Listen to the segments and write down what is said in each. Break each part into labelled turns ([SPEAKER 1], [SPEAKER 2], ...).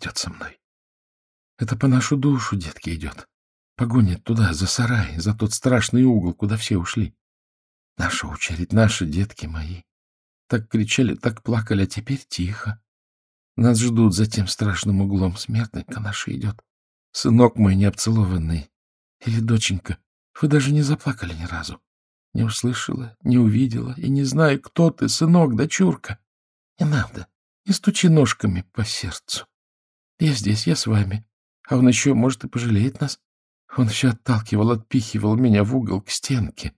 [SPEAKER 1] идет со мной. Это по нашу душу, детки, идет. Погонит туда, за сарай, за тот страшный угол, куда все ушли. Наша очередь, наши детки мои. Так кричали, так плакали, а теперь тихо. Нас ждут за тем страшным углом. Смертненько наша идет. Сынок мой необцелованный. Или доченька. Вы даже не заплакали ни разу. Не услышала, не увидела и не знаю, кто ты, сынок, дочурка. Не надо, не стучи ножками по сердцу. Я здесь, я с вами. А он еще, может, и пожалеет нас. Он все отталкивал, отпихивал меня в угол к стенке.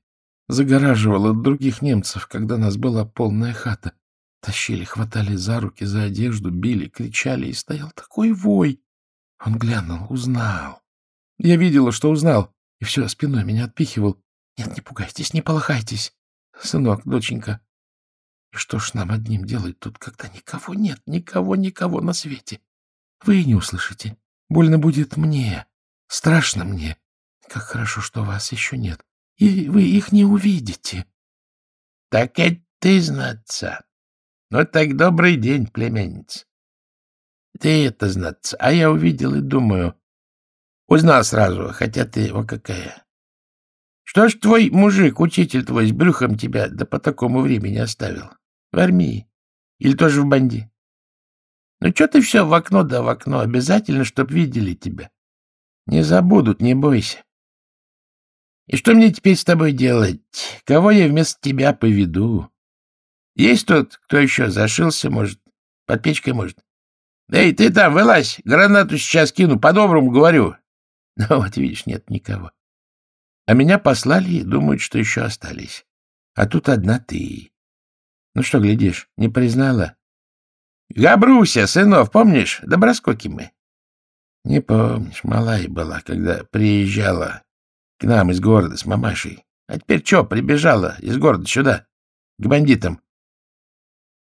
[SPEAKER 1] Загораживал от других немцев, когда нас была полная хата. Тащили, хватали за руки, за одежду, били, кричали, и стоял такой вой. Он глянул, узнал. Я видела, что узнал, и все спиной меня отпихивал. Нет, не пугайтесь, не полохайтесь, сынок, доченька. И что ж нам одним делать тут, когда никого нет, никого, никого на свете? Вы не услышите. Больно будет мне, страшно мне. Как хорошо, что вас еще нет, и вы их не увидите.
[SPEAKER 2] — Так это ты, знаться. Ну так добрый день, племянница. Ты это знаться, а я увидел и думаю. Узнал сразу, хотя ты его какая. Что ж твой мужик, учитель твой, с брюхом тебя да по такому времени оставил? В армии? Или тоже в банде? Ну, что ты все в окно да в окно? Обязательно, чтоб видели тебя. Не забудут, не бойся. И что мне теперь с тобой делать? Кого я вместо тебя поведу? Есть тут кто еще зашился, может? Под печкой, может? Эй, ты там, вылазь, гранату сейчас кину, по-доброму говорю. Ну, вот видишь, нет никого. А меня послали и думают, что еще остались. А тут одна ты. Ну что глядишь, не признала? Габруся, сынов, помнишь? Доброскоки мы. Не помнишь, малая была, когда приезжала к нам из города с мамашей. А теперь что, прибежала из города сюда, к бандитам?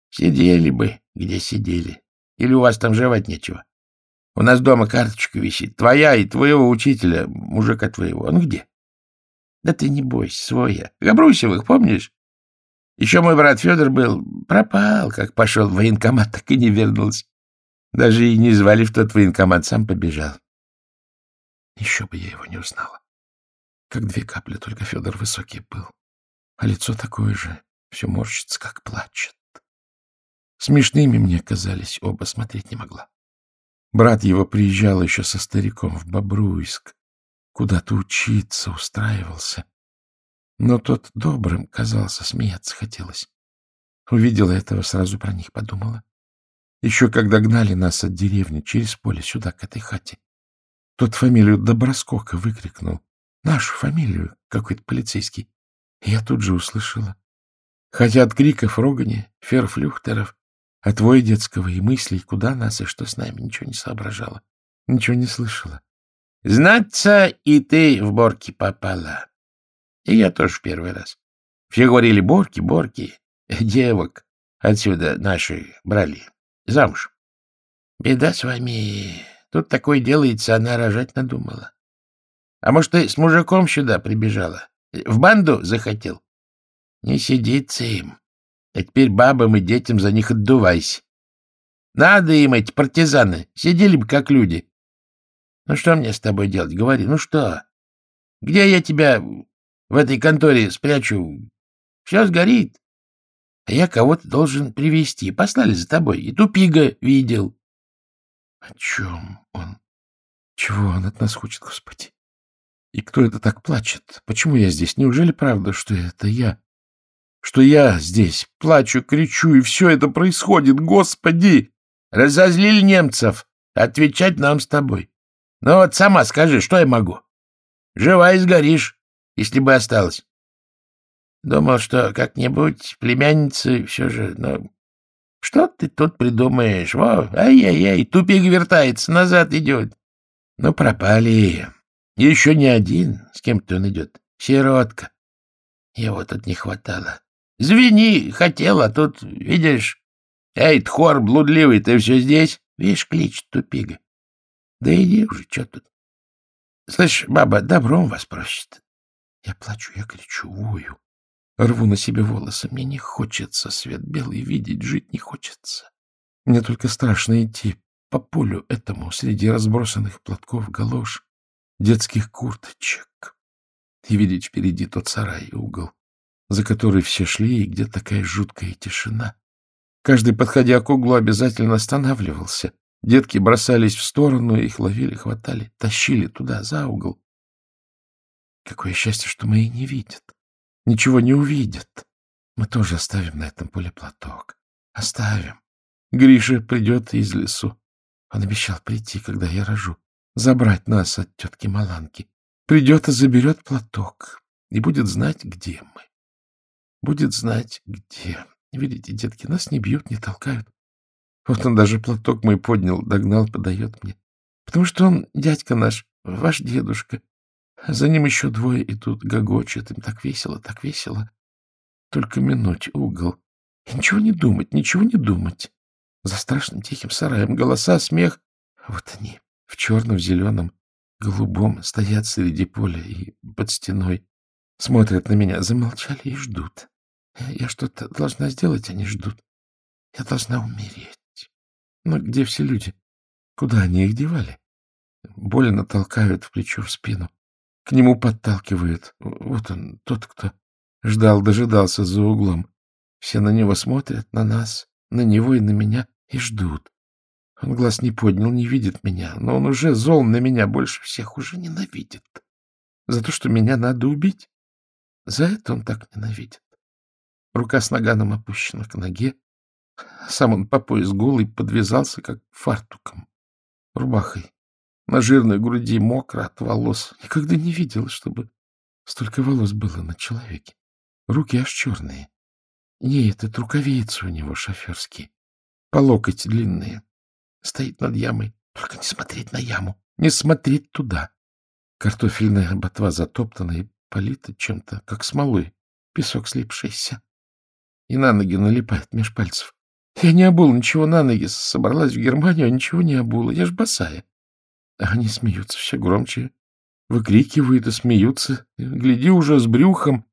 [SPEAKER 2] Сидели бы, где сидели. Или у вас там жевать нечего? У нас дома карточка висит. Твоя и твоего учителя, мужика твоего. Он где? Да ты не бойся, свой я. Габрусевых, помнишь? Еще мой брат Федор был. Пропал, как пошел в военкомат, так и не вернулся. Даже и не звали в тот военкомат, сам побежал.
[SPEAKER 1] Еще бы я его не узнала. Как две капли, только Федор высокий был. А лицо такое же, все морщится, как плачет. Смешными мне казались оба, смотреть не могла. Брат его приезжал еще со стариком в Бобруйск. Куда-то учиться устраивался. Но тот добрым казался, смеяться хотелось. Увидела этого, сразу про них подумала. Еще когда гнали нас от деревни через поле сюда, к этой хате, тот фамилию Доброскока выкрикнул. Нашу фамилию, какой-то полицейский. Я тут же услышала. Хотя от криков, рогани, ферфлюхтеров, от твоего детского и мыслей, куда нас и что с нами, ничего не соображала, ничего не слышала.
[SPEAKER 2] Знаться, и ты в борки попала. И я тоже в первый раз. Все говорили борки, борки, девок отсюда наши брали замуж. Беда с вами. Тут такое делается, она рожать надумала. А может, ты с мужиком сюда прибежала? В банду захотел? Не сидится им. А теперь бабам и детям за них отдувайся. Надо им эти партизаны. Сидели бы как люди. Ну что мне с тобой делать? Говори, ну что? Где я тебя в этой конторе спрячу? Все сгорит. А я кого-то должен привести. Послали за тобой. И тупига видел.
[SPEAKER 1] О чем он? Чего он от нас хочет, Господи? И кто это так плачет? Почему я здесь? Неужели правда, что это я? Что я здесь плачу, кричу, и все это происходит? Господи!
[SPEAKER 2] Разозлили немцев. Отвечать нам с тобой. Ну вот сама скажи, что я могу? Жива и сгоришь, если бы осталась. Думал, что как-нибудь племянницы все же, но... Что ты тут придумаешь? Во, ай-яй-яй, тупик вертается, назад идет. Ну, пропали. Еще не один, с кем-то он идет. Сиротка. Его тут не хватало. Звени, хотел, а тут, видишь... Эй, тхор блудливый, ты все здесь? Видишь, клич тупига. Да иди уже, что тут? Слышь, баба, добром вас просит.
[SPEAKER 1] Я плачу, я кричу, вою. Рву на себе волосы. Мне не хочется свет белый видеть, жить не хочется. Мне только страшно идти по полю этому среди разбросанных платков, галош, детских курточек и видеть впереди тот сарай и угол, за который все шли, и где такая жуткая тишина. Каждый, подходя к углу, обязательно останавливался. Детки бросались в сторону, их ловили, хватали, тащили туда, за угол. Какое счастье, что мои не видят, ничего не увидят. Мы тоже оставим на этом поле платок. Оставим. Гриша придет из лесу. Он обещал прийти, когда я рожу, забрать нас от тетки Маланки. Придет и заберет платок, и будет знать, где мы. Будет знать, где. Видите, детки, нас не бьют, не толкают. Вот он даже платок мой поднял, догнал, подает мне. Потому что он, дядька наш, ваш дедушка. За ним еще двое идут, гогочат. Им так весело, так весело. Только минуть угол. И ничего не думать, ничего не думать. За страшным тихим сараем голоса, смех. Вот они, в черном, зеленом, голубом, стоят среди поля и под стеной. Смотрят на меня, замолчали и ждут. Я что-то должна сделать, они ждут. Я должна умереть. Но где все люди? Куда они их девали? Больно толкают в плечо, в спину. К нему подталкивают. Вот он, тот, кто ждал, дожидался за углом. Все на него смотрят, на нас, на него и на меня, и ждут. Он глаз не поднял, не видит меня, но он уже зол на меня больше всех, уже ненавидит. За то, что меня надо убить. За это он так ненавидит. Рука с наганом опущена к ноге. Сам он по пояс голый подвязался, как фартуком, рубахой. На жирной груди мокро от волос. Никогда не видел, чтобы столько волос было на человеке. Руки аж черные. Нет, это рукавицы у него шоферские. По локоть длинные. Стоит над ямой. Только не смотреть на яму. Не смотреть туда. Картофельная ботва затоптана и полита чем-то, как смолой. Песок слипшийся и на ноги налипает меж пальцев. Я не обула ничего на ноги, собралась в Германию, а ничего не обула. Я ж босая. Они смеются все громче, выкрикивают и смеются. Гляди уже с брюхом.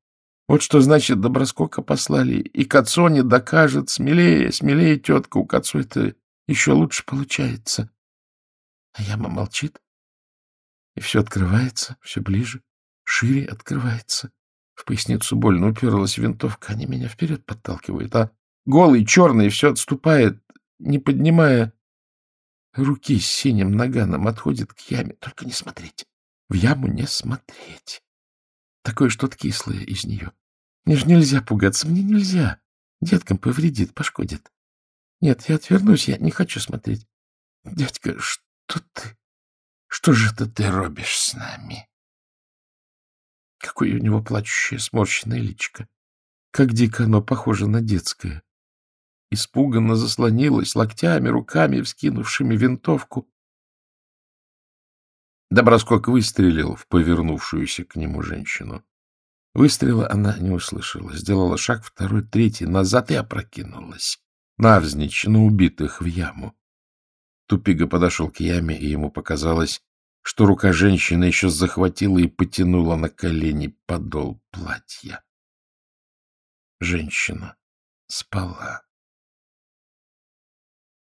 [SPEAKER 1] Вот что значит доброскока послали. И к отцу не докажет. Смелее, смелее, тетка. У отцу это еще лучше получается. А яма молчит. И все открывается, все ближе, шире открывается. В поясницу больно уперлась винтовка, они меня вперед подталкивают, а голый, черный, все отступает, не поднимая руки с синим наганом, отходит к яме. Только не смотреть. В яму не смотреть. Такое что-то кислое из нее. Мне же нельзя пугаться, мне нельзя. Деткам повредит, пошкодит. Нет, я отвернусь, я не хочу смотреть. Дядька, что ты? Что же это ты робишь с нами? Какое у него плачущее, сморщенное личико. Как дико оно похоже на детское. Испуганно заслонилась локтями, руками, вскинувшими винтовку. Доброскок выстрелил в повернувшуюся к нему женщину. Выстрела она не услышала. Сделала шаг второй, третий, назад и опрокинулась. Навзничь на убитых в яму. Тупига подошел к яме, и ему показалось, что рука женщины еще захватила и потянула на колени подол платья. Женщина спала.